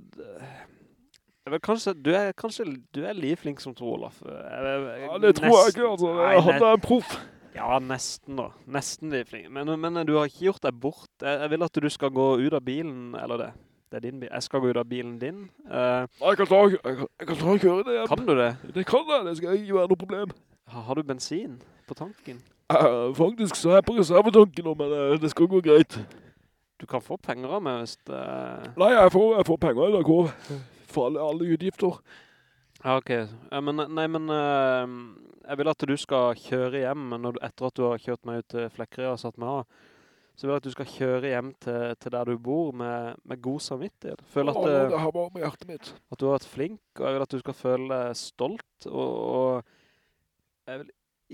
Uh, kanskje, du er kanskje, du er like flink som Tor Olaf. Jeg- jeg- Ja, det tror jeg ikke, altså. Hadde ne- en proff. Ja, nesten da. Nesten like flink. Men, men du har ikke gjort deg bort. Jeg, vil at du skal gå ut av bilen, eller det. Det er din bil. Jeg skal gå ut av bilen din. Uh, Nei, Jeg kan ta, jeg kan, jeg kan ta og kjøre det hjem. kan du det? Det kan jeg, det skal ikke være noe problem. Har, har du bensin på tanken? Uh, faktisk så er jeg på reservetanken nå, men uh, det skal gå greit. Du kan få penger av meg hvis det... Nei, jeg får, jeg får penger i dag For alle, alle utgifter. Ja, ok. Men, nei, men eh, jeg vil at du skal kjøre hjem når du, etter at du har kjørt meg ut til Flekkerøy og satt meg av. Så vil jeg at du skal kjøre hjem til, til der du bor med, med god samvittighet. Føl at, Å, eh, det har bare med hjertet mitt. at du har vært flink, og jeg vil at du skal føle deg stolt, og, og jeg vil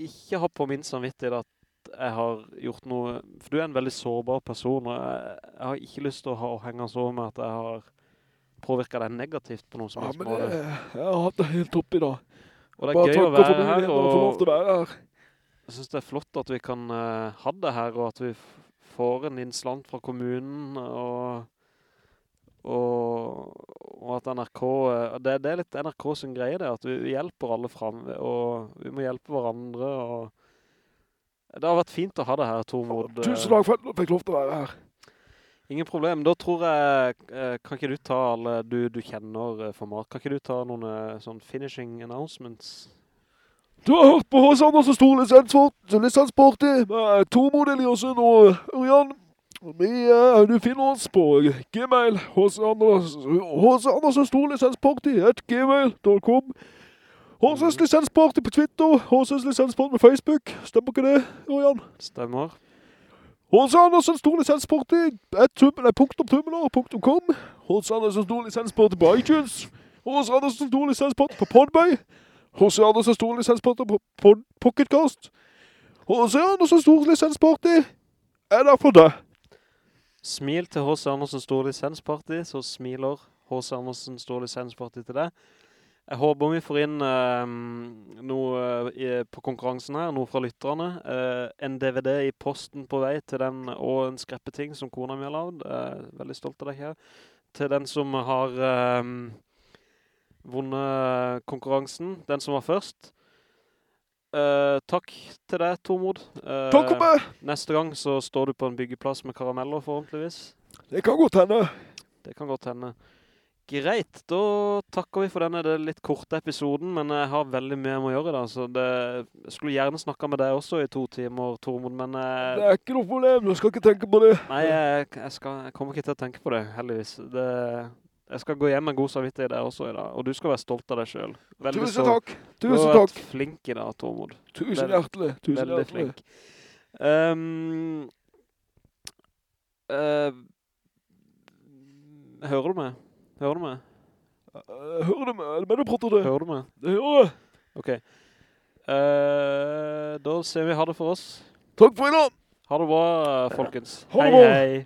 ikke ha på min samvittighet at jeg har gjort noe, for du er en veldig sårbar person, og jeg, jeg har ikke lyst til å, ha, å henge så med at jeg har påvirket deg negativt på noe som Ja, helst men måte. det, jeg har hatt det helt topp i dag. Og det er Bare gøy å være her, og være her. jeg synes det er flott at vi kan uh, ha det her, og at vi får en innslant fra kommunen, og, og, og at NRK, eh, det, det er litt NRK som greier det, at vi, vi hjelper alle frem, og vi må hjelpe hverandre, og det har vært fint å ha det her, Tormod. Tusen takk for at jeg fikk lov til å være her. Ingen problem. Da tror jeg, eh, kan ikke du ta alle du, du kjenner eh, for mat? Kan ikke du ta noen eh, sånn finishing announcements? Du har hørt på H. Anders og Stor lisenssporty med Tormod Eliassen og Ørjan. Vi, du finner oss på Gmail, hos Anders, hos Anders og Stor lisenssporty, at gmail.com. Horsens Lisensparti på Twitter, Horsens Lisensparti på Facebook. Stemmer ikke det, Ørjan? Stemmer. H.C. Andersen Stor lisensport i punktum tumler, punktum kom. H.C. Andersen Stor lisensport på iTunes. H.C. Andersen Stor lisensport på Podbay. H.C. Andersen Stor lisensport på Pod Pocketcast. H.C. Andersen Stor lisenssporty er der for deg. Smil til H.C. Andersen Stor Lisensparty, så smiler H.C. Andersen Stor Lisensparty til deg. Jeg håper vi får inn eh, noe eh, i, på konkurransen her, noe fra lytterne. Eh, en DVD i posten på vei til den, og en skreppeting som kona mi har lavd. Eh, veldig stolt av deg her. Til den som har eh, vunnet konkurransen, den som var først. Eh, takk til deg, Tormod. Eh, Takk meg. Neste gang så står du på en byggeplass med karameller, forhåpentligvis. Det kan godt hende. Det kan godt hende. Greit, da takker vi for denne det litt korte episoden, men jeg har veldig mye jeg å gjøre da, så det, jeg skulle gjerne snakket med deg også i to timer, Tormod, men eh, Det er ikke noe problem, du skal ikke tenke på det. nei, jeg, jeg, skal, jeg kommer ikke til å tenke på det, heldigvis. Det, jeg skal gå hjem med god samvittighet der også i dag, og du skal være stolt av deg selv. Veldig Tusen så- takk. Du har vært flink i dag, Tormod. Tusen Veldig- hjertelig. Tusen Veldig hjertelig. flink. Um, uh, hører du meg? Hører du meg? Eh, Hører du meg? Er det meg du prater det? Hører du meg? Det hører jeg. Ok. Uh, da ser vi ha det for oss. Takk for i dag. Ha det bra, folkens. Ha det bra. hei, hei.